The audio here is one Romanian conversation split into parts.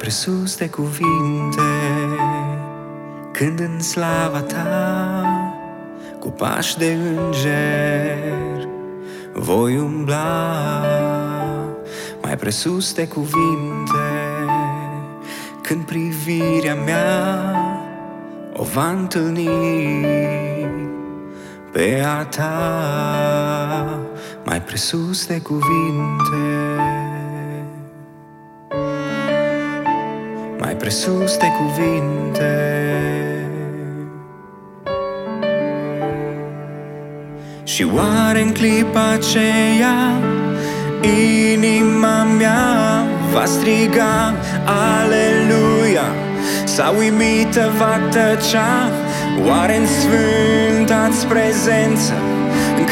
presus de cuvinte, când în slava ta, cu pași de înger, voi umbla mai presus de cuvinte, când privirea mea o va întâlni pe a ta, mai presus de cuvinte. Mai presus de cuvinte. Și oare în clipa aceea Inima mea va striga Aleluia Sau uimită va tăcea Oare în sfânta-ți prezență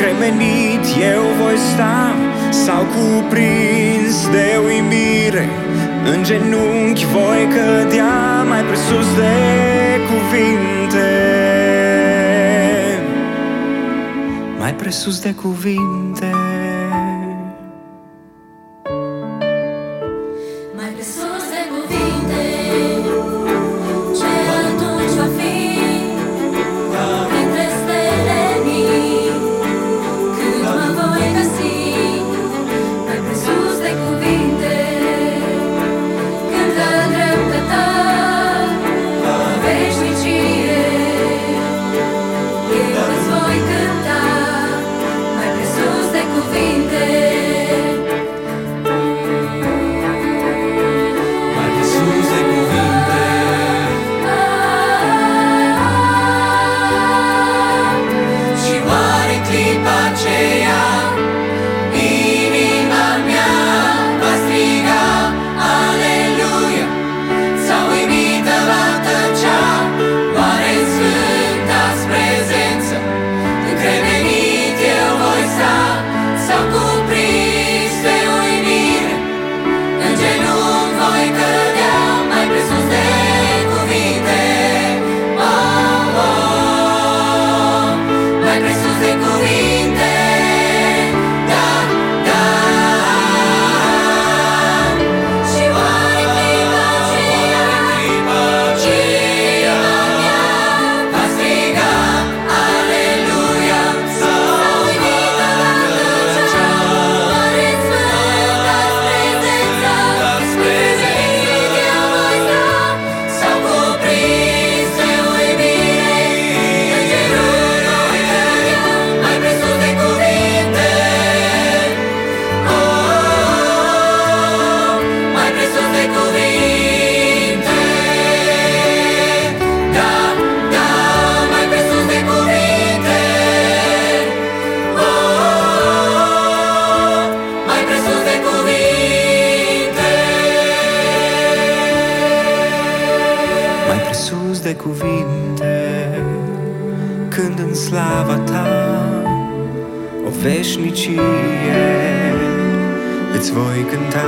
Încremenit eu voi sta. Sau cuprins de uimire În genunchi voi cădea Mai presus de cuvinte. Mai presus de cuvinte Mai presus de cuvinte Când în slava ta O veșnicie Îți voi cânta.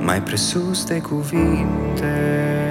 Mai presus de cuvinte